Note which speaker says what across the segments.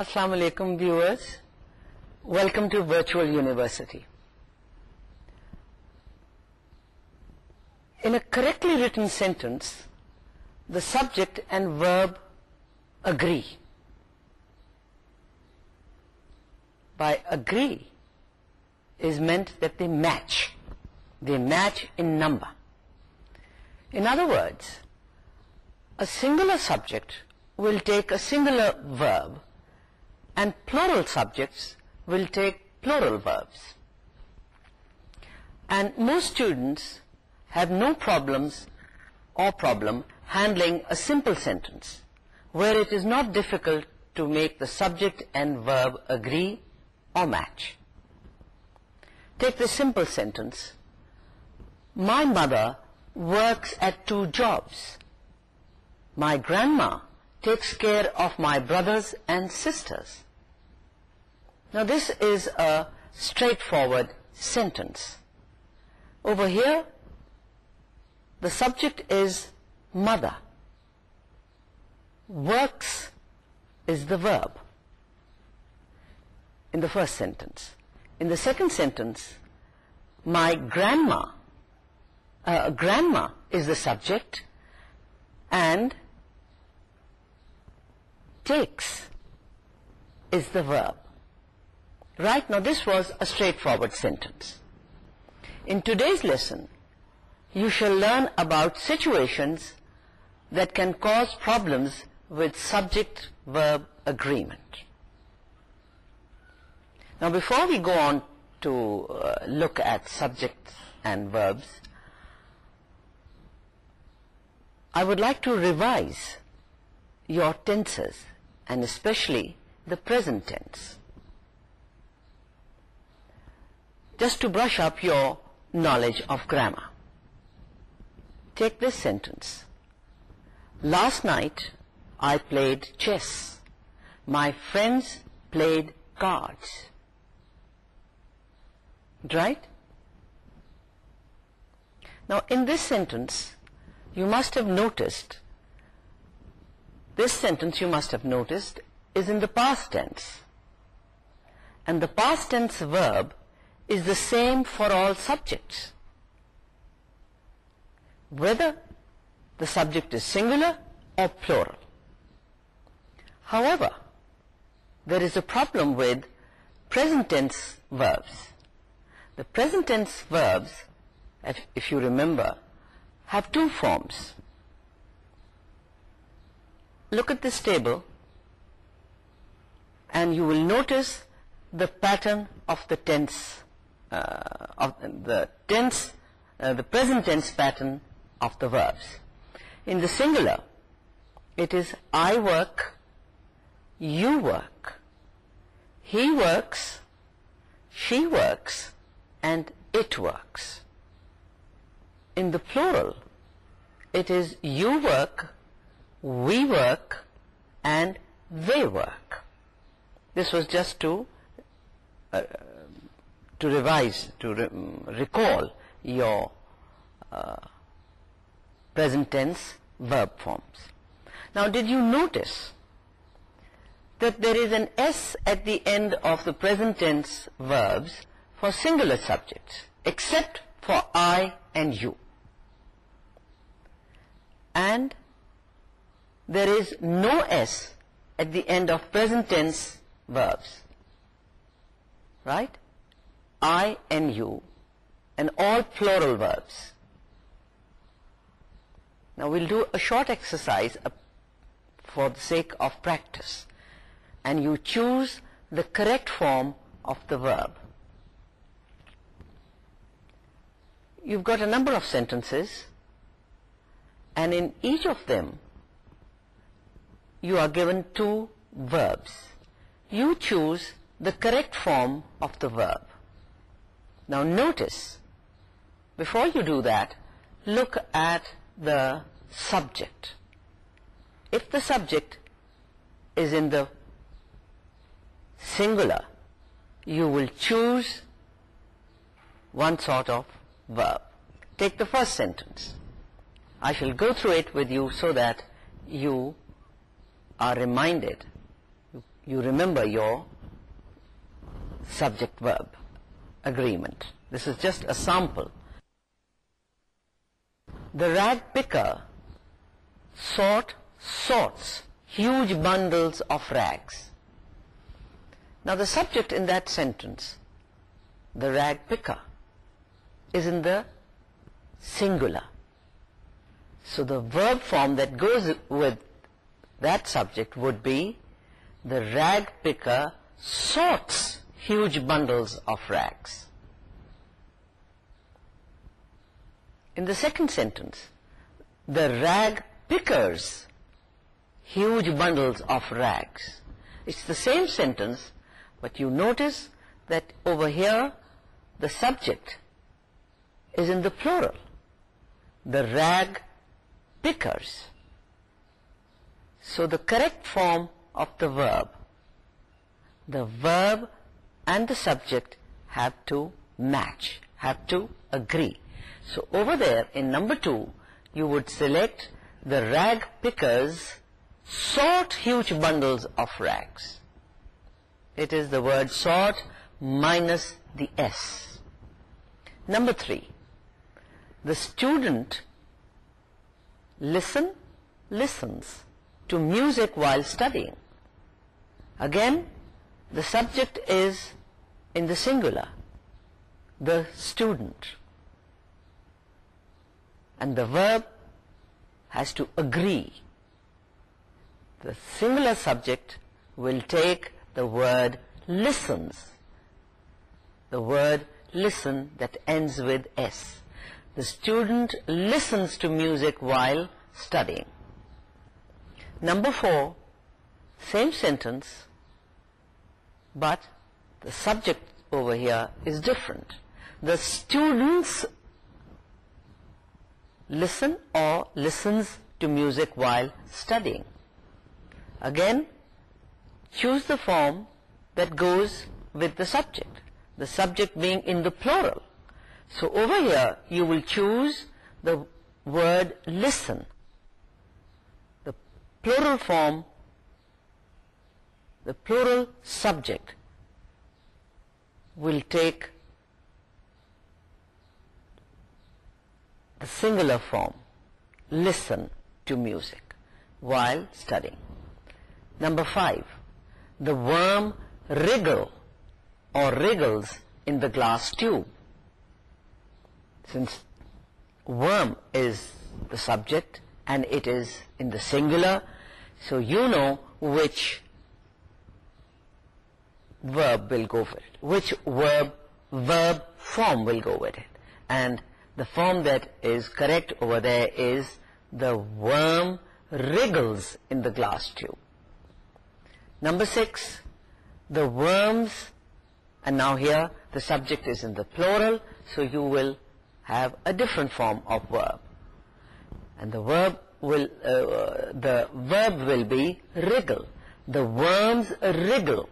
Speaker 1: السلام علیکم viewers welcome to virtual university in a correctly written sentence the subject and verb agree by agreement that they match they match in number in other words a singular subject will take a singular verb and plural subjects will take plural verbs. And most students have no problems or problem handling a simple sentence where it is not difficult to make the subject and verb agree or match. Take the simple sentence. My mother works at two jobs. My grandma takes care of my brothers and sisters. Now this is a straightforward sentence. Over here, the subject is mother. Works is the verb in the first sentence. In the second sentence, my grandma, uh, grandma is the subject and takes is the verb. Right? Now this was a straightforward sentence. In today's lesson, you shall learn about situations that can cause problems with subject-verb agreement. Now before we go on to uh, look at subjects and verbs, I would like to revise your tenses and especially the present tense. Just to brush up your knowledge of grammar, take this sentence. Last night I played chess. My friends played cards. Right? Now in this sentence you must have noticed this sentence you must have noticed is in the past tense and the past tense verb is the same for all subjects whether the subject is singular or plural however there is a problem with present tense verbs the present tense verbs if you remember have two forms look at this table and you will notice the pattern of the tense uh, of the tense uh, the present tense pattern of the verbs in the singular it is I work you work he works she works and it works in the plural it is you work we work and they work. This was just to, uh, to revise, to mm, recall your uh, present tense verb forms. Now did you notice that there is an S at the end of the present tense verbs for singular subjects except for I and you. And there is no S at the end of present tense verbs. Right? I and you and all plural verbs. Now we'll do a short exercise for the sake of practice. And you choose the correct form of the verb. You've got a number of sentences and in each of them you are given two verbs. You choose the correct form of the verb. Now notice, before you do that, look at the subject. If the subject is in the singular, you will choose one sort of verb. Take the first sentence. I shall go through it with you so that you are reminded you remember your subject verb agreement this is just a sample the rag picker sort sorts huge bundles of rags now the subject in that sentence the rag picker is in the singular so the verb form that goes with that subject would be the rag picker sorts huge bundles of rags. In the second sentence, the rag pickers huge bundles of rags. It's the same sentence, but you notice that over here, the subject is in the plural. The rag pickers so the correct form of the verb the verb and the subject have to match have to agree so over there in number two you would select the rag pickers sort huge bundles of rags it is the word sort minus the s number three the student listen listens to music while studying. Again, the subject is in the singular, the student. And the verb has to agree. The singular subject will take the word listens. The word listen that ends with S. The student listens to music while studying. Number four, same sentence, but the subject over here is different. The students listen or listens to music while studying. Again, choose the form that goes with the subject, the subject being in the plural. So over here, you will choose the word listen plural form the plural subject will take the singular form listen to music while studying number five the worm wriggle or wriggles in the glass tube since worm is the subject and it is in the singular so you know which verb will go with it which verb verb form will go with it and the form that is correct over there is the worm wriggles in the glass tube number six the worms and now here the subject is in the plural so you will have a different form of verb and the verb will uh, the verb will be wriggle the worms wriggle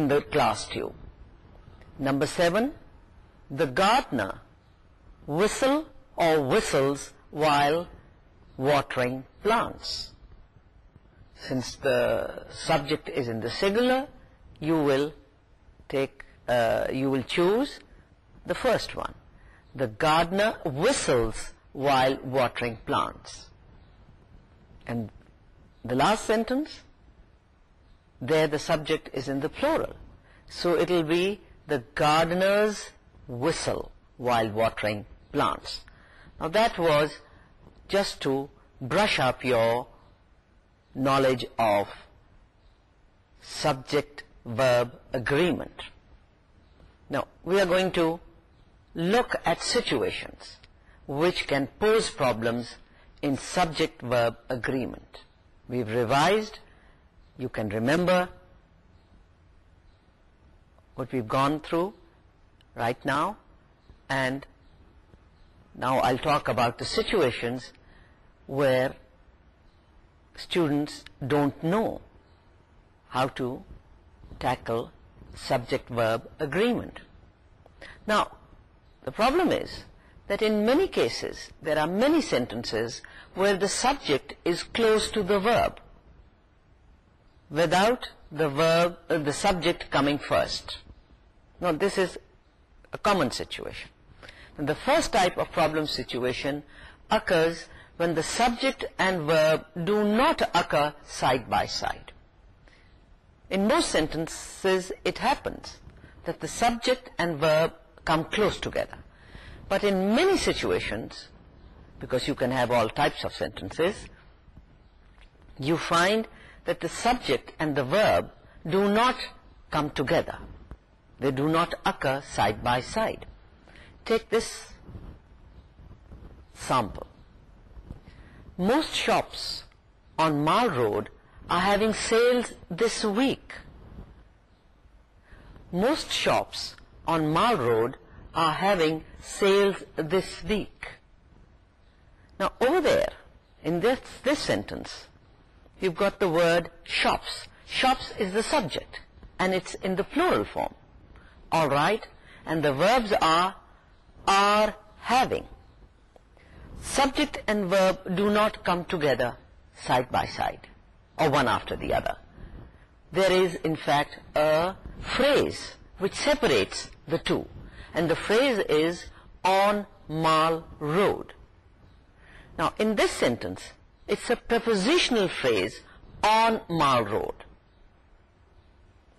Speaker 1: in the class tube number seven the gardener whistle or whistles while watering plants since the subject is in the singular you will take uh, you will choose the first one the gardener whistles while watering plants. And the last sentence, there the subject is in the plural. So it will be the gardener's whistle while watering plants. Now that was just to brush up your knowledge of subject-verb agreement. Now we are going to look at situations which can pose problems in subject-verb agreement. We've revised, you can remember what we've gone through right now and now I'll talk about the situations where students don't know how to tackle subject-verb agreement. Now, the problem is that in many cases there are many sentences where the subject is close to the verb without the verb, uh, the subject coming first. Now this is a common situation. And the first type of problem situation occurs when the subject and verb do not occur side by side. In most sentences it happens that the subject and verb come close together but in many situations because you can have all types of sentences you find that the subject and the verb do not come together they do not occur side by side take this sample most shops on Mall Road are having sales this week most shops on Mall Road are having sales this week. Now over there, in this, this sentence, you've got the word shops. Shops is the subject and it's in the plural form. All right, and the verbs are, are having. Subject and verb do not come together side by side or one after the other. There is in fact a phrase which separates the two and the phrase is on Mal Road. Now in this sentence it's a prepositional phrase on Mal Road.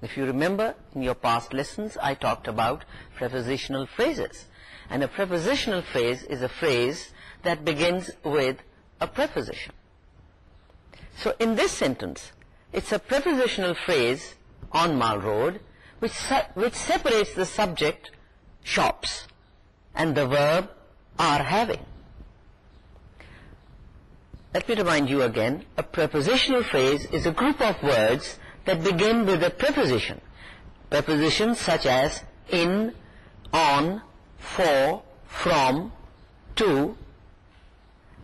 Speaker 1: If you remember in your past lessons I talked about prepositional phrases and a prepositional phrase is a phrase that begins with a preposition. So in this sentence it's a prepositional phrase on Mal Road which, which separates the subject shops and the verb are having. Let me remind you again, a prepositional phrase is a group of words that begin with a preposition. Prepositions such as in, on, for, from, to,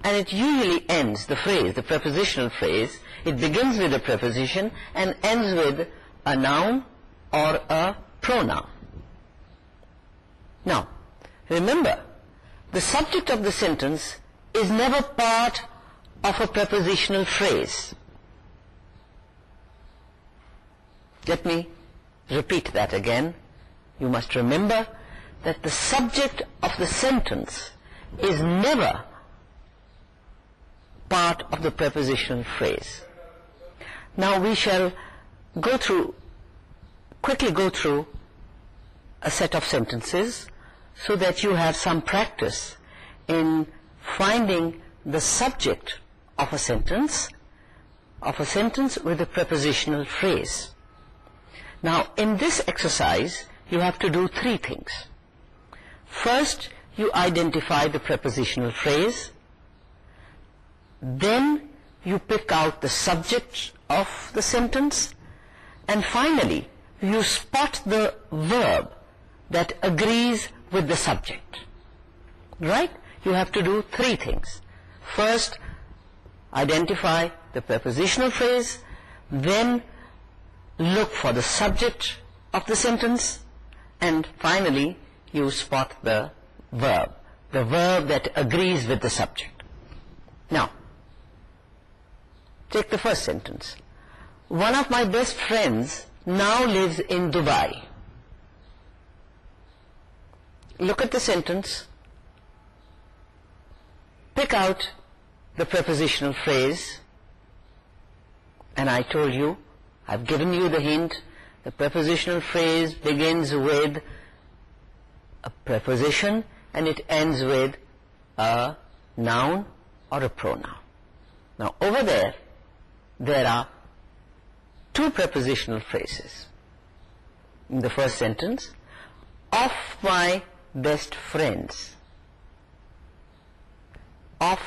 Speaker 1: and it usually ends the phrase, the prepositional phrase. It begins with a preposition and ends with a noun or a pronoun. Now, remember, the subject of the sentence is never part of a prepositional phrase. Let me repeat that again. You must remember that the subject of the sentence is never part of the prepositional phrase. Now we shall go through, quickly go through a set of sentences so that you have some practice in finding the subject of a sentence of a sentence with a prepositional phrase now in this exercise you have to do three things first you identify the prepositional phrase then you pick out the subject of the sentence and finally you spot the verb that agrees with the subject. Right? You have to do three things. First, identify the prepositional phrase, then look for the subject of the sentence, and finally, you spot the verb, the verb that agrees with the subject. Now, take the first sentence. One of my best friends now lives in Dubai look at the sentence, pick out the prepositional phrase, and I told you, I've given you the hint, the prepositional phrase begins with a preposition and it ends with a noun or a pronoun. Now over there, there are two prepositional phrases. In the first sentence, of my best friends. Of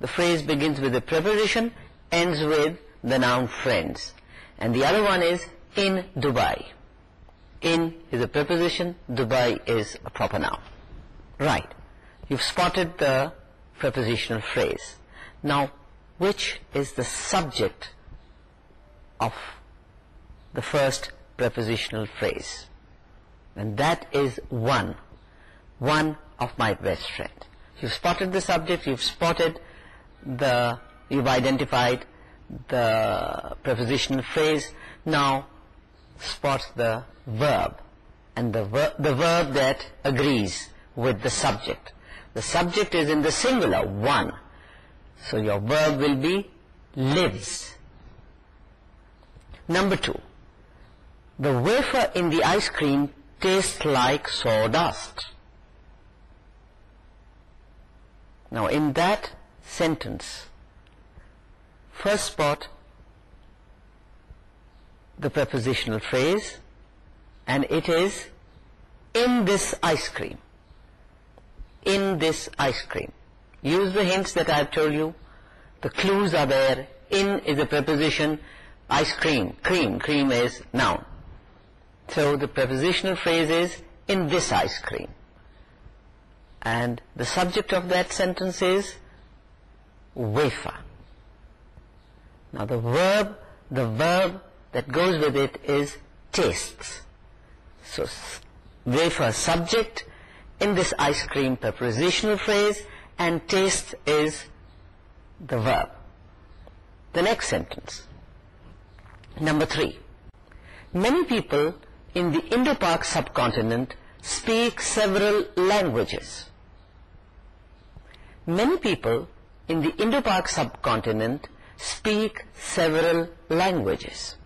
Speaker 1: the phrase begins with a preposition, ends with the noun friends. And the other one is in Dubai. In is a preposition, Dubai is a proper noun. Right. You've spotted the prepositional phrase. Now, which is the subject of the first prepositional phrase? And that is one one of my best friends. You've spotted the subject, you've spotted the, you've identified the prepositional phrase. Now, spot the verb. And the, ver the verb that agrees with the subject. The subject is in the singular, one. So your verb will be lives. Number two. The wafer in the ice cream tastes like sawdust. now in that sentence first spot the prepositional phrase and it is in this ice cream in this ice cream use the hints that I have told you the clues are there in is a preposition ice cream cream cream is noun so the prepositional phrase is in this ice cream and the subject of that sentence is wafer now the verb the verb that goes with it is tastes so wafer subject in this ice cream prepositional phrase and taste is the verb the next sentence number three many people in the Indo-Pak subcontinent speak several languages many people in the Indo-Pak subcontinent speak several languages.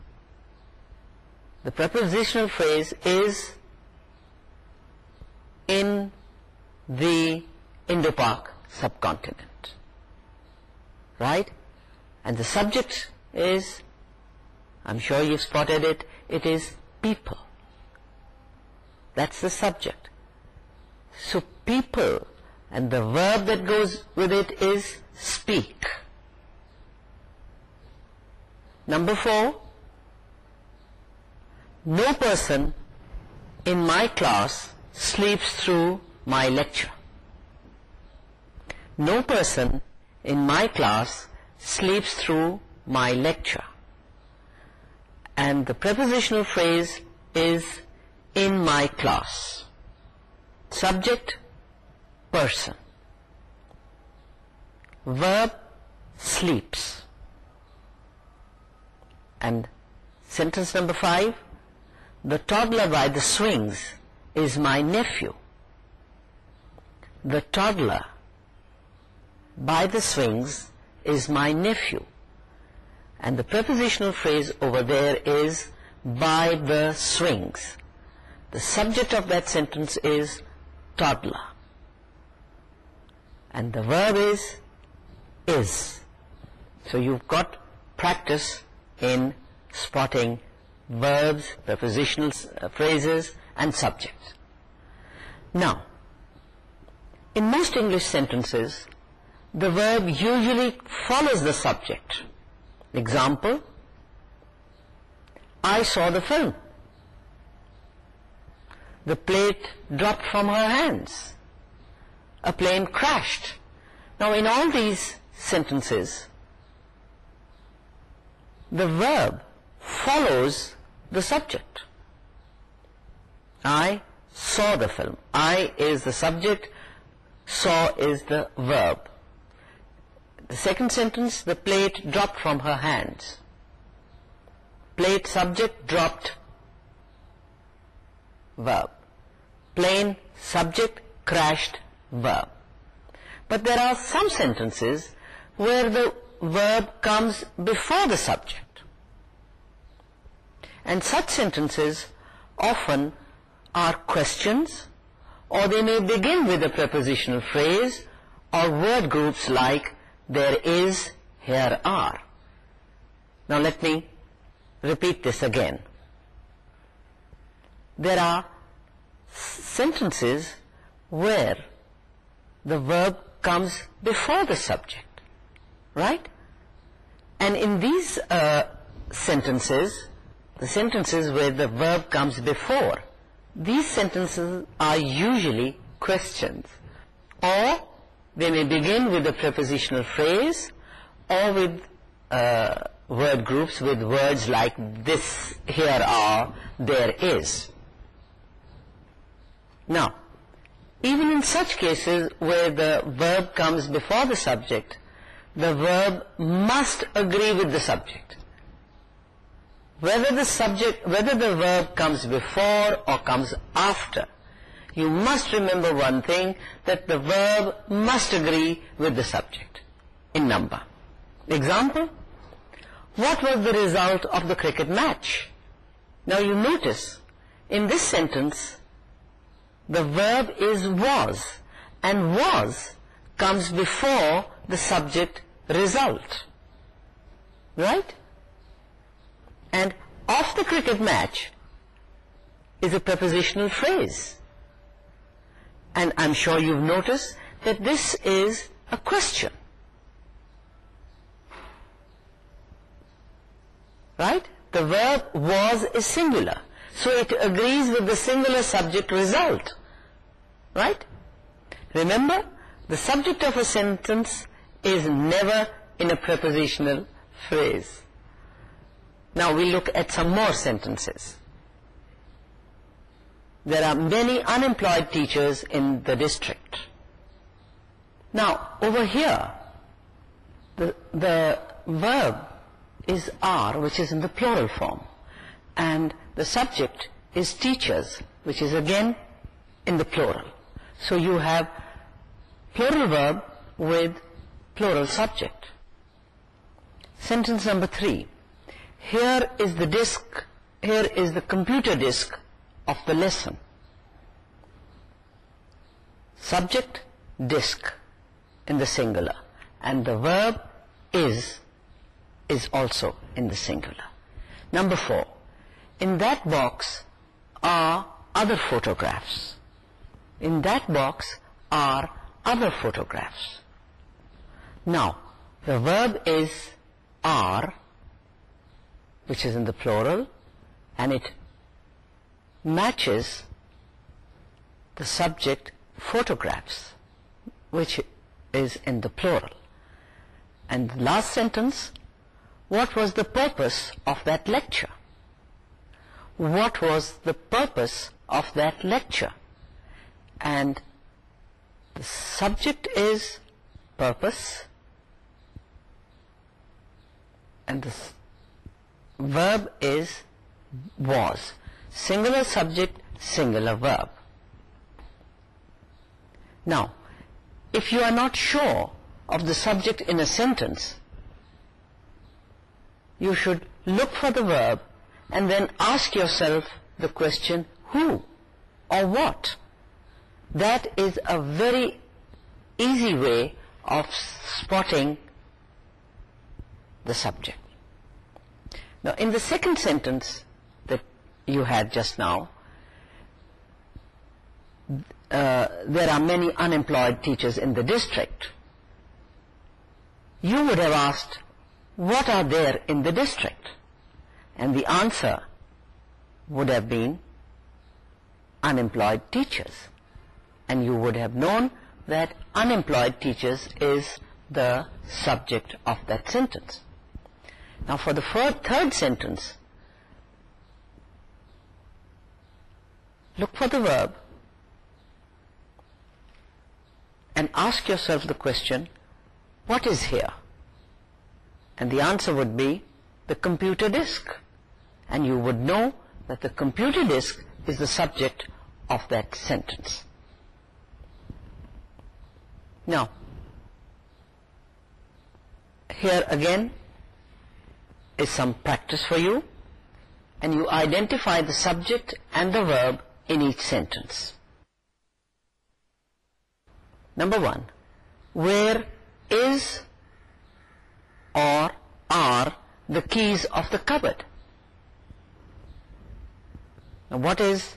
Speaker 1: The prepositional phrase is in the Indo-Pak subcontinent. Right? And the subject is, I'm sure you've spotted it, it is people. That's the subject. So people and the verb that goes with it is speak number four no person in my class sleeps through my lecture no person in my class sleeps through my lecture and the prepositional phrase is in my class subject person verb sleeps and sentence number five the toddler by the swings is my nephew the toddler by the swings is my nephew and the prepositional phrase over there is by the swings the subject of that sentence is toddler and the verb is is so you've got practice in spotting verbs prepositional uh, phrases and subjects now in most english sentences the verb usually follows the subject example i saw the film the plate dropped from her hands a plane crashed. Now in all these sentences, the verb follows the subject. I saw the film. I is the subject, saw is the verb. The second sentence, the plate dropped from her hands. Plate subject dropped verb. Plane subject crashed verb. But there are some sentences where the verb comes before the subject. And such sentences often are questions or they may begin with a prepositional phrase or word groups like there is, here are. Now let me repeat this again. There are sentences where the verb comes before the subject right and in these uh, sentences the sentences where the verb comes before these sentences are usually questions or they may begin with a prepositional phrase or with uh, word groups with words like this here are there is now even in such cases where the verb comes before the subject, the verb must agree with the subject. Whether the subject, whether the verb comes before or comes after, you must remember one thing, that the verb must agree with the subject in number. Example, what was the result of the cricket match? Now you notice, in this sentence, the verb is was and was comes before the subject result right and of the cricket match is a prepositional phrase and I'm sure you've noticed that this is a question right the verb was is singular so it agrees with the singular subject result right remember the subject of a sentence is never in a prepositional phrase now we look at some more sentences there are many unemployed teachers in the district now over here the the verb is are which is in the plural form and the subject is teachers which is again in the plural so you have plural verb with plural subject sentence number three here is the disk here is the computer disk of the lesson subject disk in the singular and the verb is is also in the singular number four in that box are other photographs. In that box are other photographs. Now, the verb is are, which is in the plural, and it matches the subject photographs, which is in the plural. And the last sentence, what was the purpose of that lecture? what was the purpose of that lecture and the subject is purpose and the verb is was singular subject singular verb now if you are not sure of the subject in a sentence you should look for the verb and then ask yourself the question, who or what? That is a very easy way of spotting the subject. Now, in the second sentence that you had just now, uh, there are many unemployed teachers in the district. You would have asked, what are there in the district? and the answer would have been unemployed teachers and you would have known that unemployed teachers is the subject of that sentence now for the third sentence look for the verb and ask yourself the question what is here and the answer would be the computer disk and you would know that the computer disk is the subject of that sentence. Now, here again is some practice for you and you identify the subject and the verb in each sentence. Number one, where is or are the keys of the cupboard? what is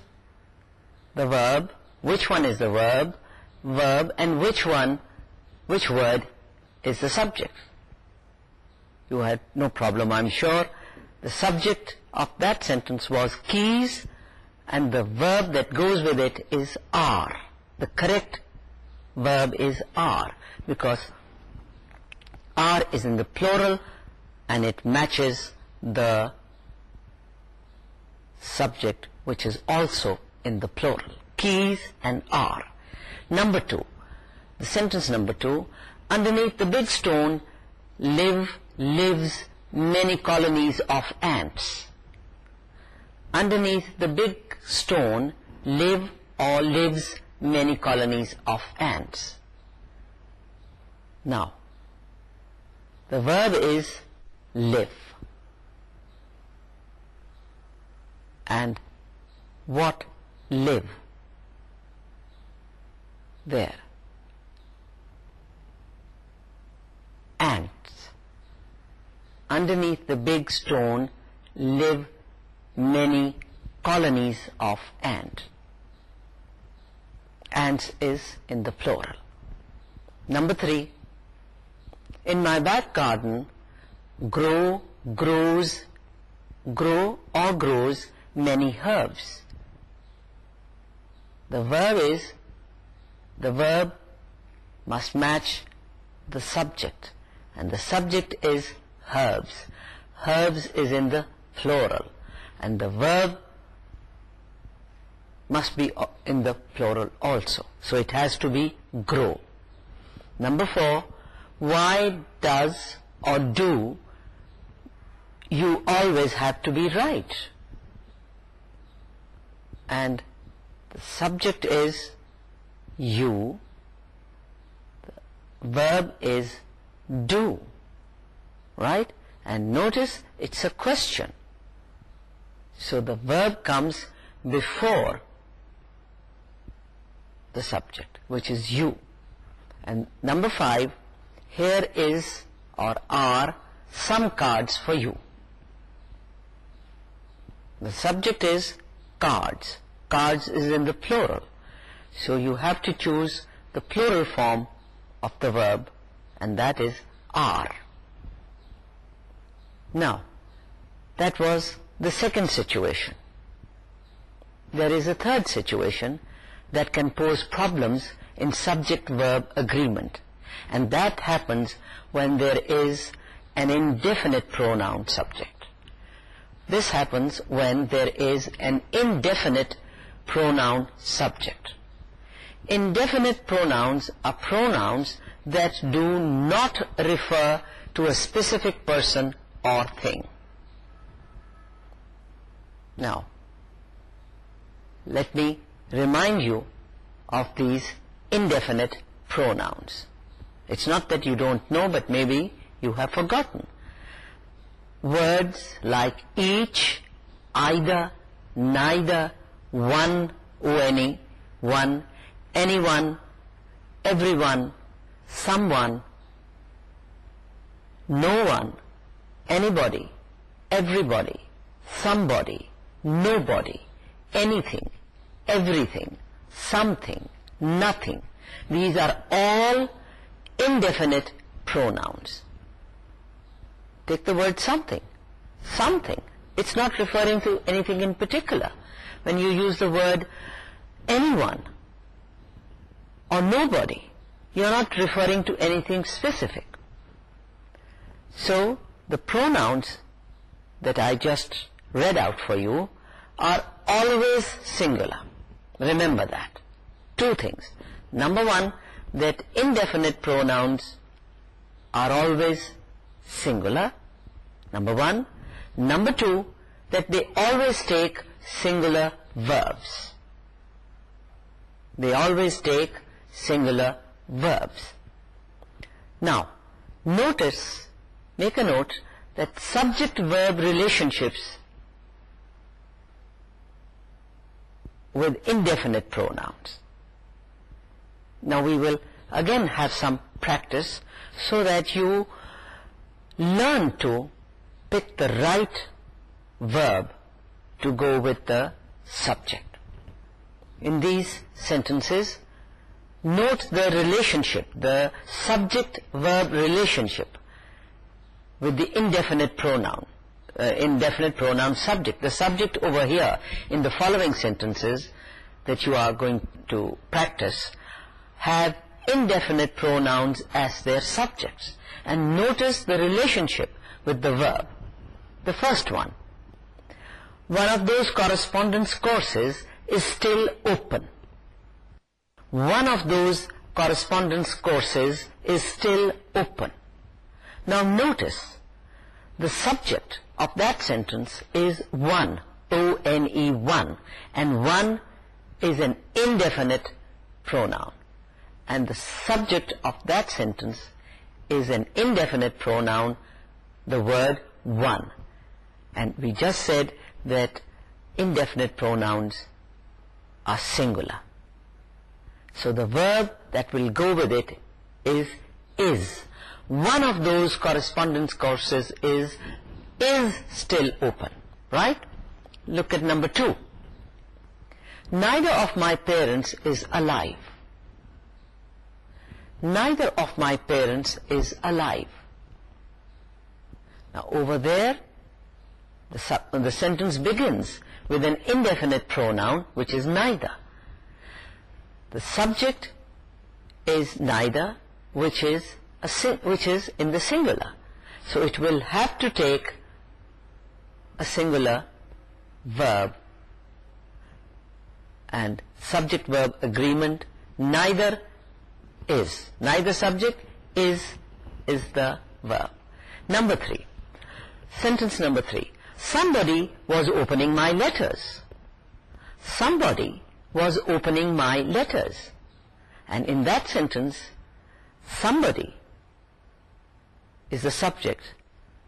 Speaker 1: the verb? Which one is the verb? Verb and which one, which word is the subject? You had no problem, I'm sure. The subject of that sentence was keys and the verb that goes with it is are. The correct verb is are because are is in the plural and it matches the subject which is also in the plural keys and are number two the sentence number two underneath the big stone live lives many colonies of ants underneath the big stone live or lives many colonies of ants now the verb is live and what live there ants underneath the big stone live many colonies of ant ants is in the plural number three in my back garden grow grows grow or grows many herbs the verb is the verb must match the subject and the subject is herbs herbs is in the plural and the verb must be in the plural also so it has to be grow number four why does or do you always have to be right and subject is you verb is do right and notice it's a question so the verb comes before the subject which is you and number five here is or are some cards for you the subject is cards cards is in the plural. So you have to choose the plural form of the verb and that is are. Now, that was the second situation. There is a third situation that can pose problems in subject-verb agreement. And that happens when there is an indefinite pronoun subject. This happens when there is an indefinite pronoun subject. Indefinite pronouns are pronouns that do not refer to a specific person or thing. Now, let me remind you of these indefinite pronouns. It's not that you don't know, but maybe you have forgotten. Words like each, either, neither, one o any one anyone everyone someone no one anybody everybody somebody nobody anything everything something nothing these are all indefinite pronouns take the word something something it's not referring to anything in particular when you use the word anyone or nobody, you're not referring to anything specific. So the pronouns that I just read out for you are always singular. Remember that. Two things. Number one, that indefinite pronouns are always singular. Number one. Number two, that they always take singular verbs. They always take singular verbs. Now, notice, make a note that subject-verb relationships with indefinite pronouns. Now we will again have some practice so that you learn to pick the right verb to go with the subject. In these sentences, note the relationship, the subject-verb relationship with the indefinite pronoun. Uh, indefinite pronoun subject. The subject over here in the following sentences that you are going to practice have indefinite pronouns as their subjects. And notice the relationship with the verb. The first one, one of those correspondence courses is still open. Now notice the subject of that sentence is one, O-N-E, one, and one is an indefinite pronoun, and the subject of that sentence is an indefinite pronoun, the word one. And we just said that indefinite pronouns are singular. So the verb that will go with it is is. One of those correspondence courses is is still open. Right? Look at number two. Neither of my parents is alive. Neither of my parents is alive. Now over there, the, the sentence begins with an indefinite pronoun which is neither. The subject is neither which is, a which is in the singular. So it will have to take a singular verb and subject verb agreement neither is. Neither subject is is the verb. Number three. Sentence number three somebody was opening my letters. Somebody was opening my letters. And in that sentence, somebody is the subject.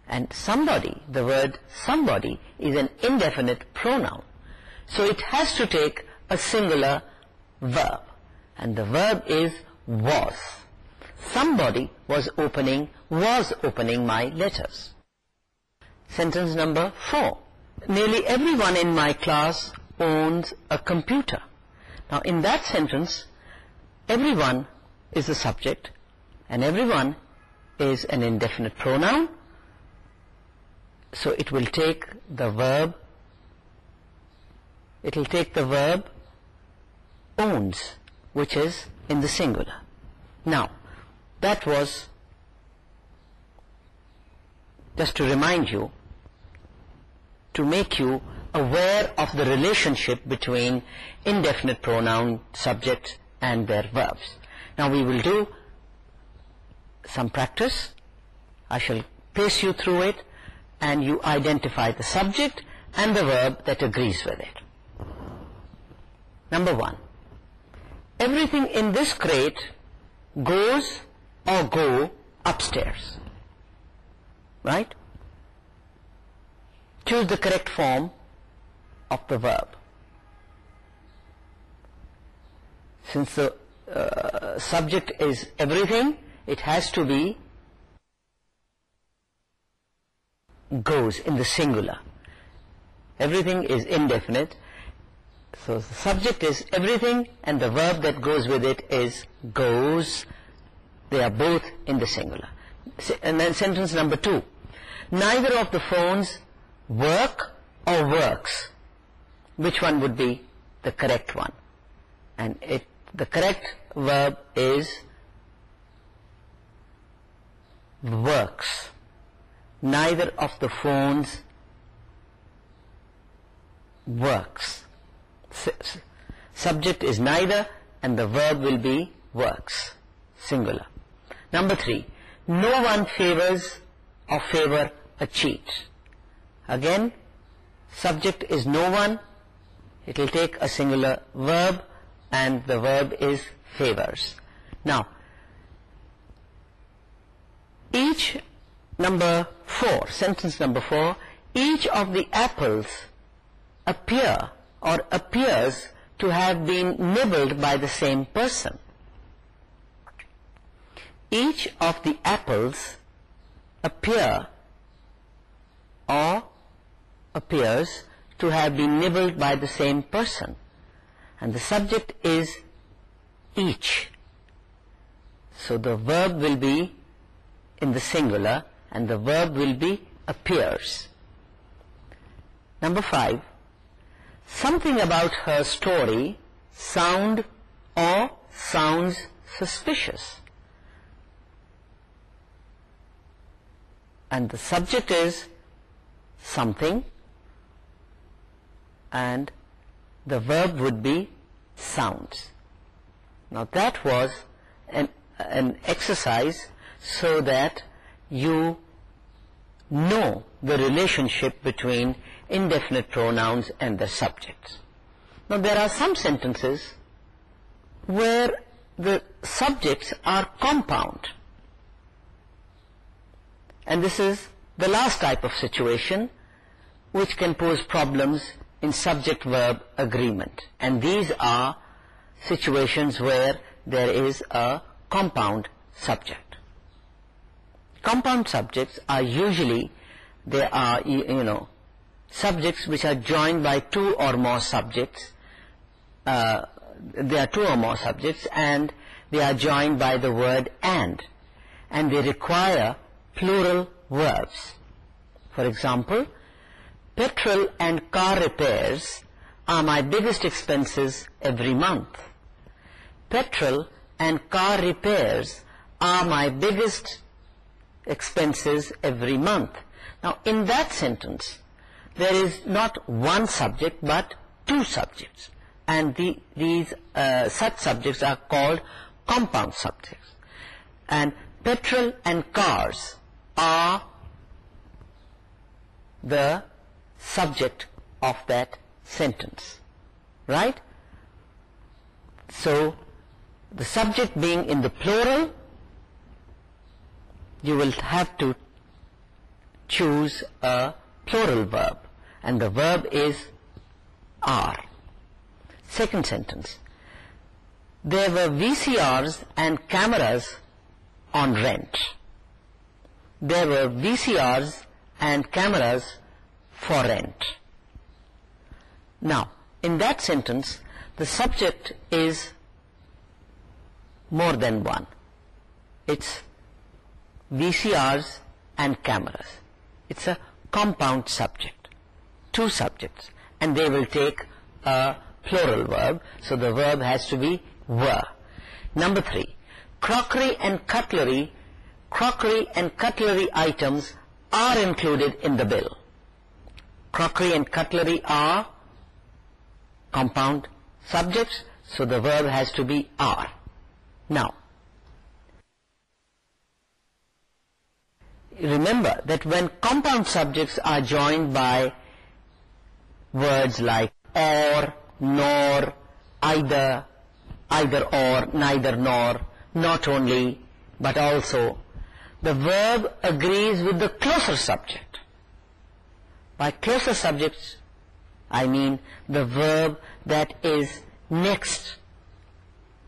Speaker 1: And somebody, the word somebody, is an indefinite pronoun. So it has to take a singular verb. And the verb is was. Somebody was opening, was opening my letters. Sentence number four. Nearly everyone in my class owns a computer. Now in that sentence, everyone is a subject and everyone is an indefinite pronoun. So it will take the verb, it will take the verb owns, which is in the singular. Now, that was, just to remind you, to make you aware of the relationship between indefinite pronoun subjects and their verbs. Now we will do some practice. I shall pace you through it and you identify the subject and the verb that agrees with it. Number one, everything in this crate goes or go upstairs. Right? choose the correct form of the verb. Since the uh, subject is everything, it has to be goes in the singular. Everything is indefinite. So the subject is everything and the verb that goes with it is goes. They are both in the singular. And then sentence number two. Neither of the phones work or works which one would be the correct one and it the correct verb is works neither of the phones works subject is neither and the verb will be works singular number three no one favors or favor a cheat again subject is no one it will take a singular verb and the verb is favors now each number four sentence number four each of the apples appear or appears to have been nibbled by the same person each of the apples appear or appears to have been nibbled by the same person and the subject is each so the verb will be in the singular and the verb will be appears number five something about her story sound or sounds suspicious and the subject is something and the verb would be sounds. Now that was an, exercise so that you know the relationship between indefinite pronouns and the subjects. Now there are some sentences where the subjects are compound and this is the last type of situation which can pose problems in subject verb agreement and these are situations where there is a compound subject compound subjects are usually they are you know subjects which are joined by two or more subjects uh, there are two or more subjects and they are joined by the word and and they require plural verbs for example petrol and car repairs are my biggest expenses every month. Petrol and car repairs are my biggest expenses every month. Now in that sentence there is not one subject but two subjects and these uh, such subjects are called compound subjects. And petrol and cars are the subject of that sentence right so the subject being in the plural you will have to choose a plural verb and the verb is are second sentence there were VCRs and cameras on rent there were VCRs and cameras for rent. Now, in that sentence, the subject is more than one. It's VCRs and cameras. It's a compound subject, two subjects, and they will take a plural verb, so the verb has to be were. Number three, crockery and cutlery, crockery and cutlery items are included in the bill crockery and cutlery are compound subjects so the verb has to be are now remember that when compound subjects are joined by words like or nor either either or neither nor not only but also the verb agrees with the closer subject by closer subjects, I mean the verb that is next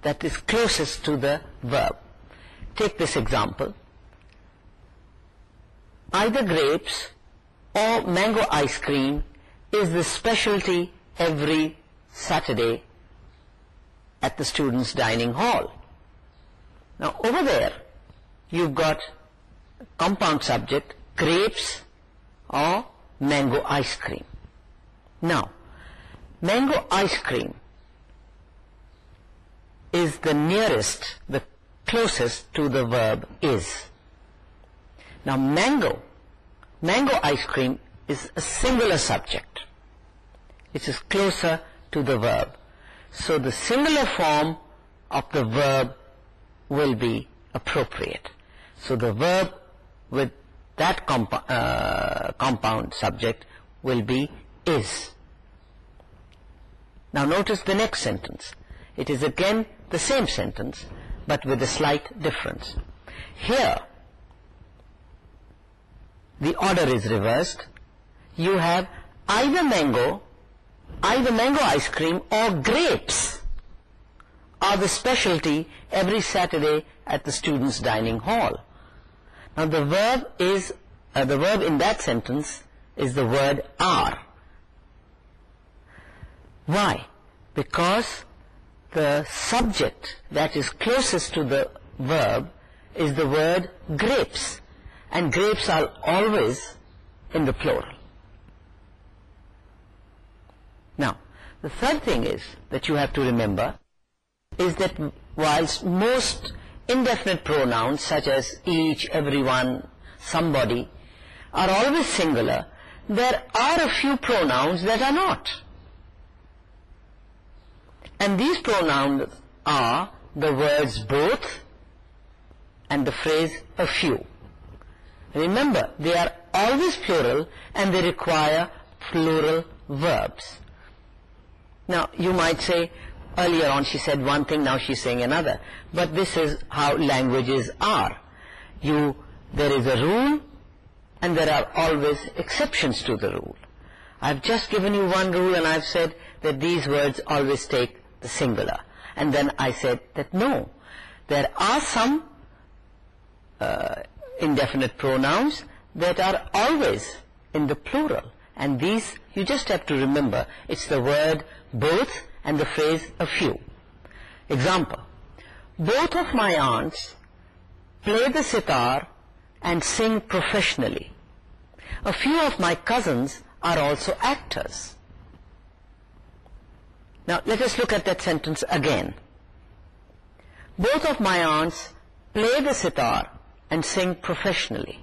Speaker 1: that is closest to the verb take this example either grapes or mango ice cream is the specialty every Saturday at the students dining hall now over there you've got compound subject grapes or mango ice cream. Now, mango ice cream is the nearest, the closest to the verb is. Now, mango, mango ice cream is a singular subject. It is closer to the verb. So, the singular form of the verb will be appropriate. So, the verb with that uh, compound subject will be is. Now notice the next sentence. It is again the same sentence but with a slight difference. Here the order is reversed. You have either mango, either mango ice cream or grapes are the specialty every Saturday at the students dining hall. Now the verb is, uh, the verb in that sentence is the word are. Why? Because the subject that is closest to the verb is the word grapes. And grapes are always in the plural. Now, the third thing is that you have to remember is that whilst most indefinite pronouns such as each, everyone, somebody are always singular, there are a few pronouns that are not. And these pronouns are the words both and the phrase a few. Remember, they are always plural and they require plural verbs. Now, you might say, earlier on she said one thing now she's saying another but this is how languages are you there is a rule and there are always exceptions to the rule I've just given you one rule and I've said that these words always take the singular and then I said that no there are some uh, indefinite pronouns that are always in the plural and these you just have to remember it's the word both and the phrase a few. Example, both of my aunts play the sitar and sing professionally. A few of my cousins are also actors. Now let us look at that sentence again. Both of my aunts play the sitar and sing professionally.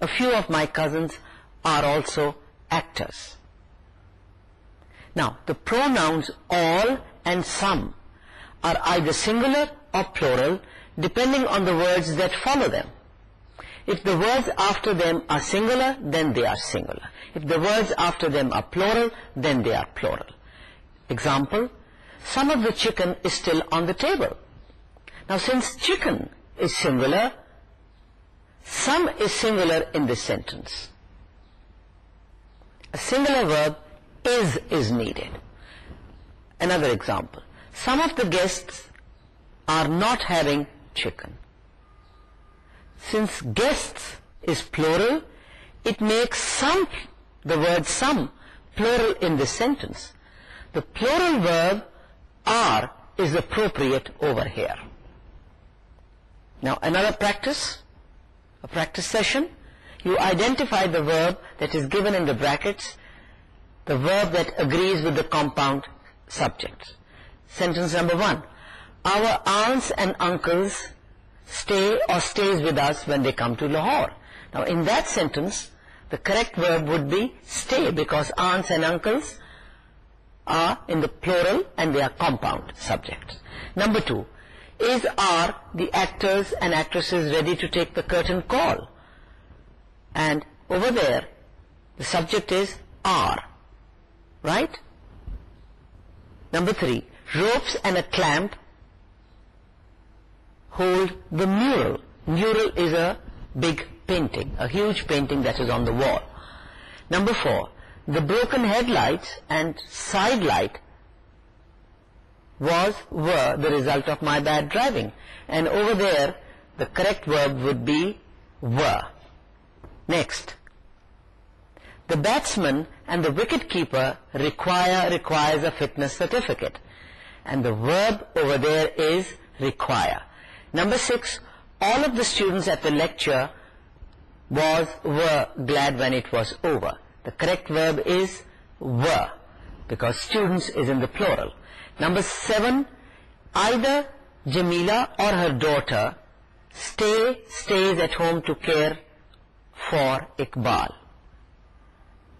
Speaker 1: A few of my cousins are also actors. Now, the pronouns all and some are either singular or plural depending on the words that follow them. If the words after them are singular, then they are singular. If the words after them are plural, then they are plural. Example, some of the chicken is still on the table. Now, since chicken is singular, some is singular in this sentence. A singular verb is is needed. Another example. Some of the guests are not having chicken. Since guests is plural, it makes some, the word some, plural in this sentence. The plural verb are is appropriate over here. Now another practice, a practice session, you identify the verb that is given in the brackets the verb that agrees with the compound subject. Sentence number one. Our aunts and uncles stay or stays with us when they come to Lahore. Now in that sentence, the correct verb would be stay because aunts and uncles are in the plural and they are compound subjects. Number two. Is are the actors and actresses ready to take the curtain call? And over there, the subject is are right number three ropes and a clamp hold the mural mural is a big painting a huge painting that is on the wall number four the broken headlights and side light was were the result of my bad driving and over there the correct verb would be were next the batsman and the wicket keeper require requires a fitness certificate and the verb over there is require number six all of the students at the lecture was were glad when it was over the correct verb is were because students is in the plural number seven either Jamila or her daughter stay stays at home to care for Iqbal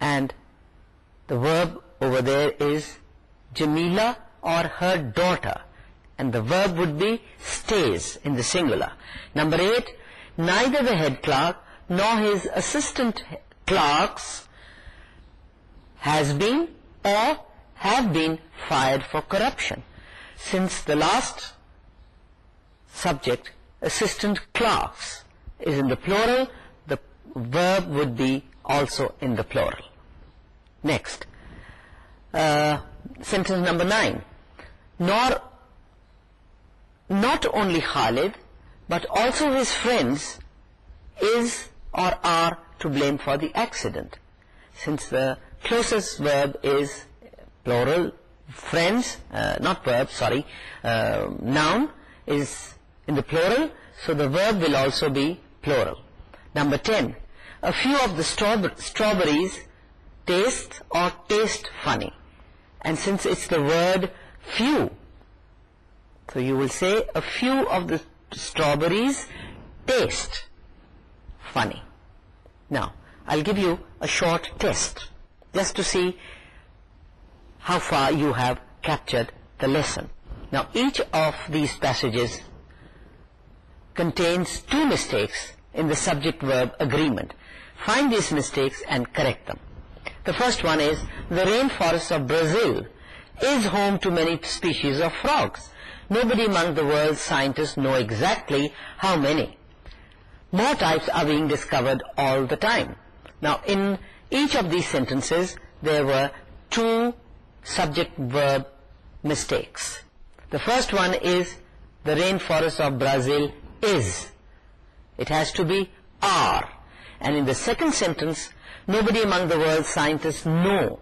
Speaker 1: and the verb over there is Jamila or her daughter and the verb would be stays in the singular. Number eight, neither the head clerk nor his assistant clerks has been or have been fired for corruption. Since the last subject, assistant clerks, is in the plural, the verb would be also in the plural. Next, uh, sentence number nine. Nor, not only Khalid, but also his friends is or are to blame for the accident. Since the closest verb is plural, friends, uh, not verb, sorry, uh, noun is in the plural, so the verb will also be plural. Number ten a few of the strawberries taste funny. And since it's the word few, so you will say a few of the strawberries taste funny. Now, I'll give you a short test just to see how far you have captured the lesson. Now, each of these passages contains two mistakes in the subject-verb agreement find these mistakes and correct them. The first one is, the rainforest of Brazil is home to many species of frogs. Nobody among the world's scientists know exactly how many. More types are being discovered all the time. Now, in each of these sentences, there were two subject-verb mistakes. The first one is, the rainforest of Brazil is. It has to be are. And in the second sentence, nobody among the world scientists know,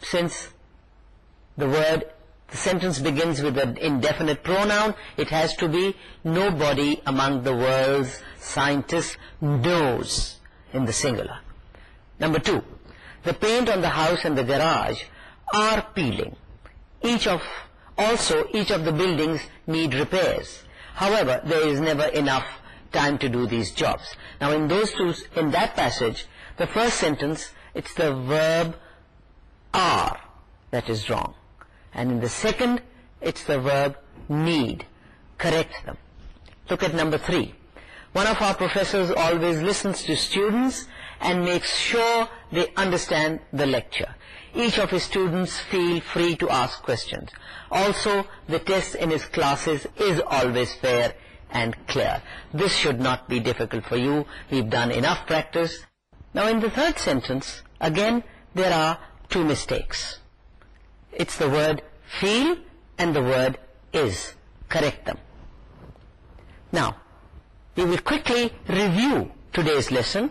Speaker 1: since the word, the sentence begins with an indefinite pronoun, it has to be nobody among the world's scientists knows in the singular. Number two, the paint on the house and the garage are peeling. Each of, also, each of the buildings need repairs. However, there is never enough time to do these jobs. Now in those two, in that passage, the first sentence, it's the verb are that is wrong. And in the second, it's the verb need. Correct them. Look at number three. One of our professors always listens to students and makes sure they understand the lecture. Each of his students feel free to ask questions. Also, the test in his classes is always fair and clear. This should not be difficult for you. We've done enough practice. Now in the third sentence, again, there are two mistakes. It's the word feel and the word is. Correct them. Now, we will quickly review today's lesson.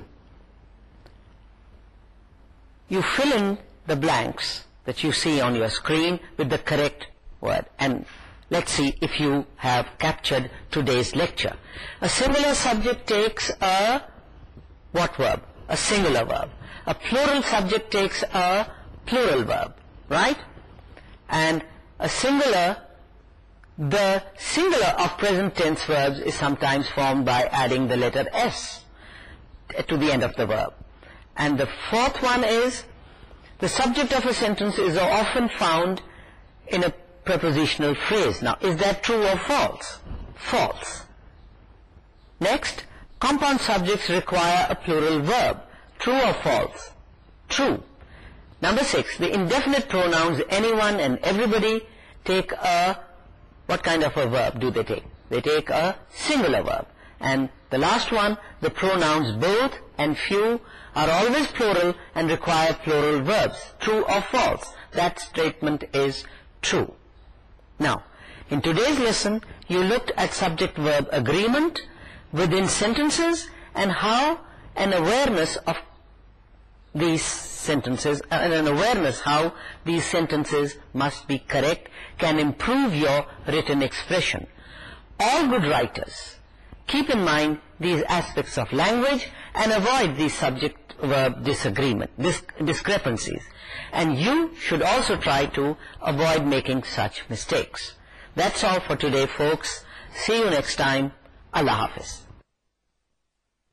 Speaker 1: You fill in the blanks that you see on your screen with the correct word. And Let's see if you have captured today's lecture. A singular subject takes a what verb? A singular verb. A plural subject takes a plural verb, right? And a singular, the singular of present tense verbs is sometimes formed by adding the letter S to the end of the verb. And the fourth one is, the subject of a sentence is often found in a prepositional phrase. Now, is that true or false? False. Next, compound subjects require a plural verb. True or false? True. Number six, the indefinite pronouns anyone and everybody take a, what kind of a verb do they take? They take a singular verb. And the last one, the pronouns both and few are always plural and require plural verbs. True or false? That statement is true. Now, in today's lesson, you looked at subject-verb agreement within sentences and how an awareness of these sentences, uh, an awareness how these sentences must be correct can improve your written expression. All good writers keep in mind these aspects of language and avoid these subject verb disagreement discrepancies and you should also try to avoid making such mistakes that's all for today folks see you next time Allah Hafiz